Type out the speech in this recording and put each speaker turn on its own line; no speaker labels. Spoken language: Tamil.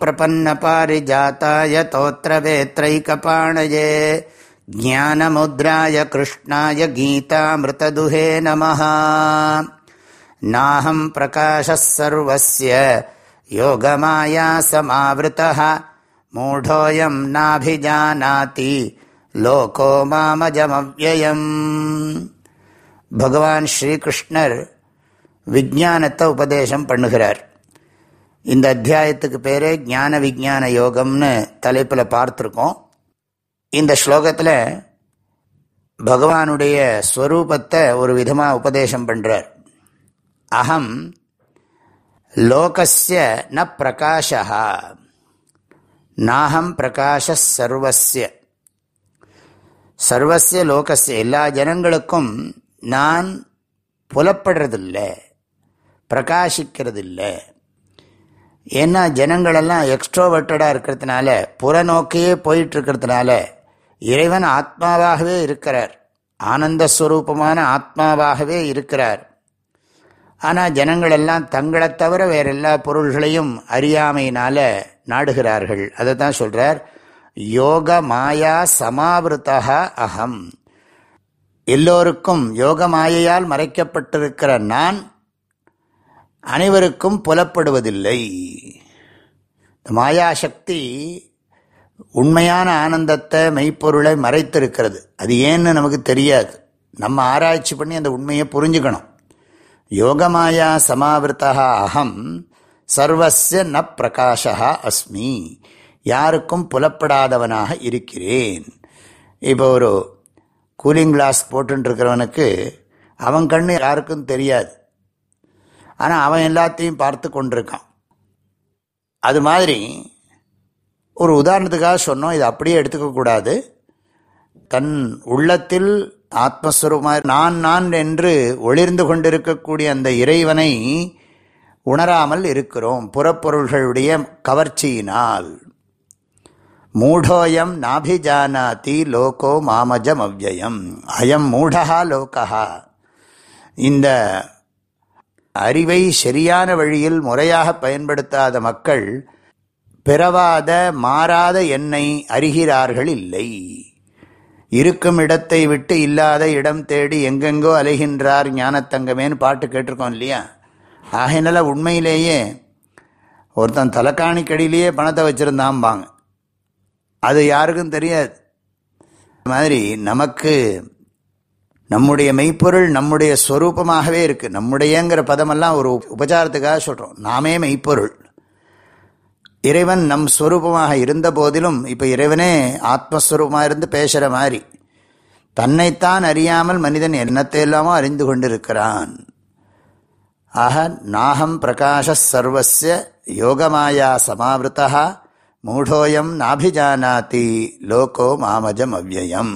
प्रपन्नपारिजाताय तोत्रवेत्रैकपाणये ज्ञानमुद्राय कृष्णाय गीतामृतदुहे नमः नाहं प्रकाशः सर्वस्य योगमाया समावृतः मूढोऽयं नाभिजानाति லோகோ மாமஜமவ்யயம் பகவான் ஸ்ரீகிருஷ்ணர் விஜானத்தை உபதேசம் பண்ணுகிறார் இந்த அத்தியாயத்துக்கு பேரே ஞான விஜான யோகம்னு தலைப்பில் பார்த்துருக்கோம். இந்த ஸ்லோகத்தில் பகவானுடைய ஸ்வரூபத்தை ஒரு விதமாக உபதேசம் பண்ணுறார் அகம் லோகஸ்ய ந பிரகாஷா நாகம் பிரகாஷ சர்வசிய சர்வசிய லோகசிய எல்லா ஜனங்களுக்கும் நான் புலப்படுறதில்லை பிரகாசிக்கிறதில்லை ஏன்னா ஜனங்களெல்லாம் எக்ஸ்ட்ரோவர்ட்டடாக இருக்கிறதுனால புறநோக்கியே போயிட்டு இருக்கிறதுனால இறைவன் ஆத்மாவாகவே இருக்கிறார். ஆனந்த ஸ்வரூபமான ஆத்மாவாகவே இருக்கிறார். ஆனால் ஜனங்களெல்லாம் தங்களை தவிர வேற எல்லா பொருள்களையும் அறியாமையினால நாடுகிறார்கள். அதை தான் சொல்கிறார் யோக மாயா சமாவிருத்தா அகம் எல்லோருக்கும் யோக மாயையால் மறைக்கப்பட்டிருக்கிற நான் அனைவருக்கும் புலப்படுவதில்லை. மாயாசக்தி உண்மையான ஆனந்தத்தை மெய்ப்பொருளை மறைத்திருக்கிறது. அது ஏன்னு நமக்கு தெரியாது. நம்ம ஆராய்ச்சி பண்ணி அந்த உண்மையை புரிஞ்சுக்கணும். யோகமாயா சமாவிர்த்தா அகம் சர்வசிய ந பிரகாஷா அஸ்மி. யாருக்கும் புலப்படாதவனாக இருக்கிறேன். இப்போ ஒரு கூலிங் கிளாஸ் போட்டுருக்கிறவனுக்கு அவன் கண்ணு யாருக்கும் தெரியாது. ஆனால் அவன் எல்லாத்தையும் பார்த்து கொண்டிருக்கான். அது மாதிரி ஒரு உதாரணத்துக்காக சொன்னோம் இது அப்படியே எடுத்துக்கக்கூடாது தன் உள்ளத்தில் ஆத்மஸ்வரூபமாக நான் நான் என்று ஒளிர்ந்து கொண்டிருக்கக்கூடிய அந்த இறைவனை உணராமல் இருக்கிறோம். புறப்பொருள்களுடைய கவர்ச்சியினால். மூடோயம் நாபிஜானாதி லோகோ மாமஜம் அவ்வயம் அயம் மூடா லோகா இந்த அறிவை சரியான வழியில் முறையாக பயன்படுத்தாத மக்கள் பிறவாத மாறாத எண்ணை அறிகிறார்கள் இல்லை. இருக்கும் இடத்தை விட்டு இல்லாத இடம் தேடி எங்கெங்கோ அலைகின்றார் ஞானத்தங்கமேன்னு பாட்டு கேட்டிருக்கோம் இல்லையா? ஆகையினால உண்மையிலேயே ஒருத்தன் தலைக்காணிக்கடியிலேயே பணத்தை வச்சுருந்தாம்பாங்க. அது யாருக்கும் தெரியாது. மாதிரி நமக்கு நம்முடைய மெய்ப்பொருள் நம்முடைய ஸ்வரூபமாகவே இருக்குது நம்முடையங்கிற பதமெல்லாம் ஒரு உபச்சாரத்துக்காக சொல்கிறோம் நாமே மெய்ப்பொருள். இறைவன் நம் ஸ்வரூபமாக இருந்த போதிலும் இப்போ இறைவனே ஆத்மஸ்வரூபமாக இருந்து பேசுகிற மாதிரி தன்னைத்தான் அறியாமல் மனிதன் என்னத்தை எல்லாமோ அறிந்து கொண்டிருக்கிறான். ஆக நாகம் பிரகாஷ சர்வசிய யோகமாயா சமாவிருத்தா மூடோயம் நாபிஜானாதி. லோகோ மாமஜம் அவ்வயம்.